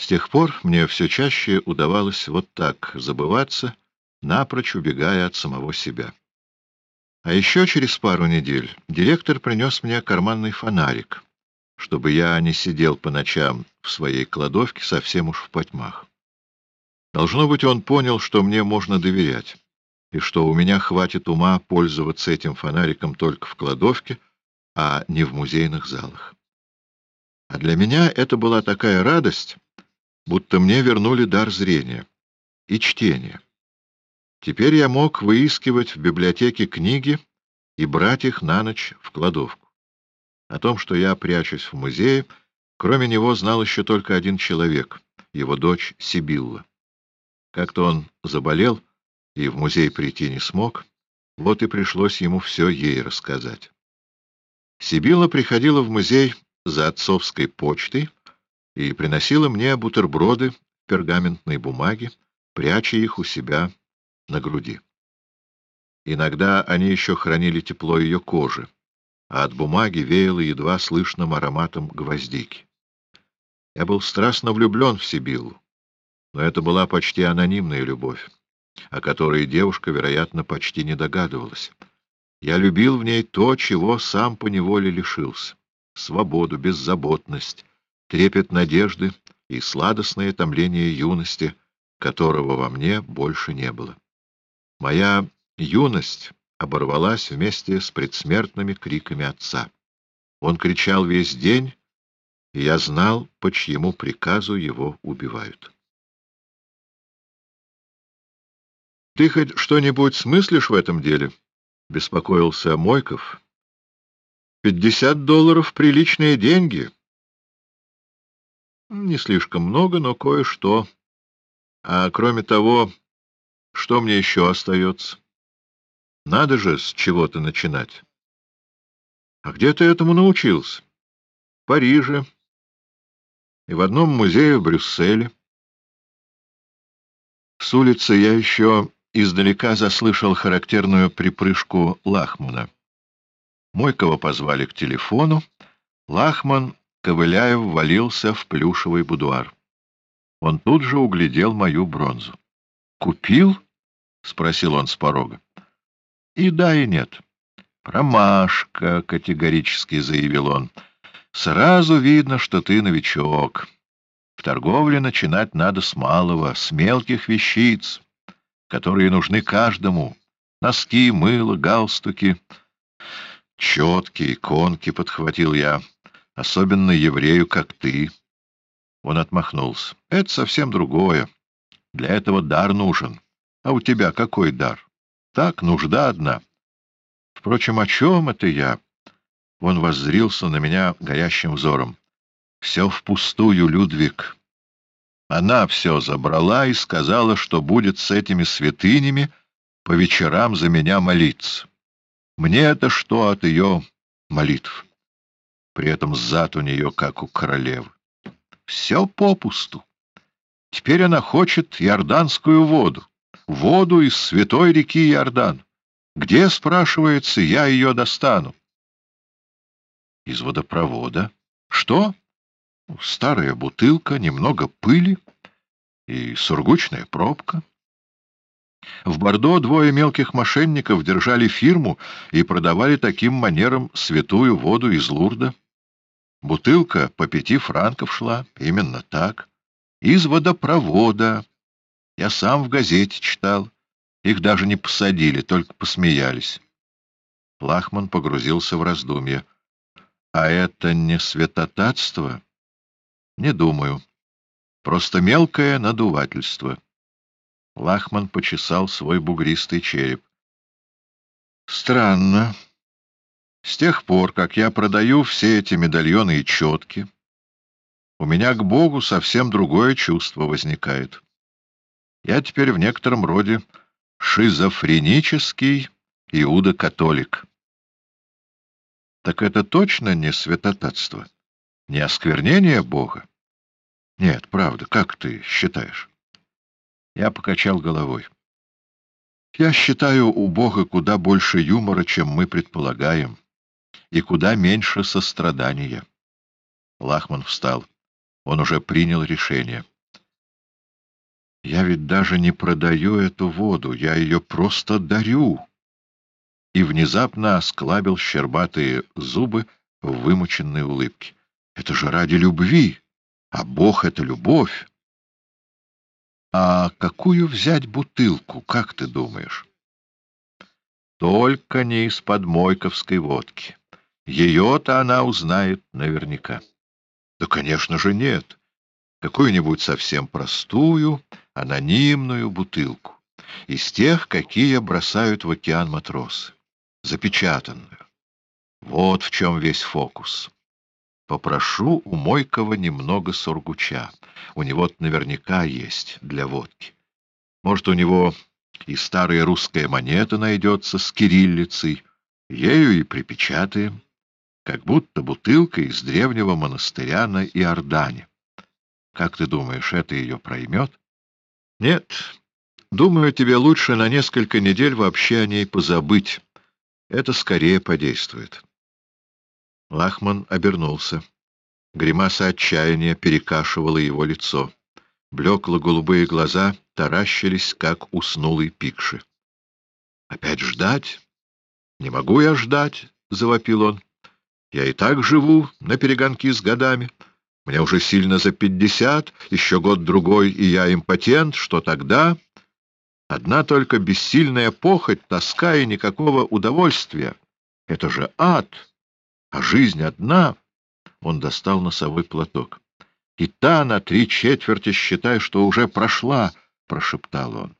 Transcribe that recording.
С тех пор мне все чаще удавалось вот так забываться, напрочь убегая от самого себя. А еще через пару недель директор принес мне карманный фонарик, чтобы я не сидел по ночам в своей кладовке совсем уж в потьмах. Должно быть, он понял, что мне можно доверять, и что у меня хватит ума пользоваться этим фонариком только в кладовке, а не в музейных залах. А для меня это была такая радость, будто мне вернули дар зрения и чтения. Теперь я мог выискивать в библиотеке книги и брать их на ночь в кладовку. О том, что я прячусь в музее, кроме него знал еще только один человек, его дочь Сибилла. Как-то он заболел и в музей прийти не смог, вот и пришлось ему все ей рассказать. Сибилла приходила в музей за отцовской почтой и приносила мне бутерброды пергаментной бумаге, пряча их у себя на груди. Иногда они еще хранили тепло ее кожи, а от бумаги веяло едва слышным ароматом гвоздики. Я был страстно влюблен в Сибиллу, но это была почти анонимная любовь, о которой девушка, вероятно, почти не догадывалась. Я любил в ней то, чего сам поневоле лишился — свободу, беззаботность, трепет надежды и сладостное томление юности, которого во мне больше не было. Моя юность оборвалась вместе с предсмертными криками отца. Он кричал весь день, и я знал, по чьему приказу его убивают. — Ты хоть что-нибудь смыслишь в этом деле? — беспокоился Мойков. — Пятьдесят долларов — приличные деньги. — Не слишком много, но кое-что. А кроме того, что мне еще остается? Надо же с чего-то начинать. А где ты этому научился? В Париже и в одном музее в Брюсселе. С улицы я еще издалека заслышал характерную припрыжку Лахмана. Мойкова позвали к телефону. Лахман, ковыляя, ввалился в плюшевый будуар. Он тут же углядел мою бронзу. «Купил?» — спросил он с порога. «И да, и нет». «Промашка», — категорически заявил он. «Сразу видно, что ты новичок. В торговле начинать надо с малого, с мелких вещиц, которые нужны каждому. Носки, мыло, галстуки. Четкие, иконки, — подхватил я, — особенно еврею, как ты». Он отмахнулся. «Это совсем другое. Для этого дар нужен. А у тебя какой дар? Так, нужда одна. Впрочем, о чем это я? Он воззрился на меня горящим взором. Все впустую, Людвиг. Она все забрала и сказала, что будет с этими святынями по вечерам за меня молиться. Мне это что от ее молитв? При этом зад у нее, как у королевы. Все попусту. Теперь она хочет иорданскую воду, воду из святой реки Иордан. Где, спрашивается, я ее достану? Из водопровода. Что? Старая бутылка, немного пыли и сургучная пробка. В Бордо двое мелких мошенников держали фирму и продавали таким манером святую воду из Лурда. Бутылка по пяти франков шла, именно так из водопровода. Я сам в газете читал. Их даже не посадили, только посмеялись. Лахман погрузился в раздумье. А это не святотатство? Не думаю. Просто мелкое надувательство. Лахман почесал свой бугристый череп. Странно. С тех пор, как я продаю все эти медальоны и четки, у меня к Богу совсем другое чувство возникает. Я теперь в некотором роде шизофренический иуда-католик. Так это точно не святотатство, не осквернение Бога? Нет, правда, как ты считаешь? Я покачал головой. Я считаю у Бога куда больше юмора, чем мы предполагаем, и куда меньше сострадания. Лахман встал. Он уже принял решение. «Я ведь даже не продаю эту воду, я ее просто дарю!» И внезапно осклабил щербатые зубы в вымученной улыбке. «Это же ради любви, а Бог — это любовь!» «А какую взять бутылку, как ты думаешь?» «Только не из-под мойковской водки. Ее-то она узнает наверняка». «Да, конечно же, нет. Какую-нибудь совсем простую, анонимную бутылку. Из тех, какие бросают в океан матросы. Запечатанную. Вот в чем весь фокус». Попрошу у Мойкова немного сургуча. У него наверняка есть для водки. Может, у него и старая русская монета найдется с кириллицей. Ею и припечатаем, как будто бутылка из древнего монастыря на Иордане. Как ты думаешь, это ее проймет? Нет. Думаю, тебе лучше на несколько недель вообще о ней позабыть. Это скорее подействует. Лахман обернулся. Гримаса отчаяния перекашивала его лицо. Блекло-голубые глаза таращились, как уснулый пикши. — Опять ждать? — Не могу я ждать, — завопил он. — Я и так живу на перегонки с годами. Мне уже сильно за пятьдесят, еще год-другой, и я импотент. Что тогда? Одна только бессильная похоть, тоска и никакого удовольствия. Это же ад! А жизнь одна. Он достал носовой платок. И та на три четверти, считай, что уже прошла, — прошептал он.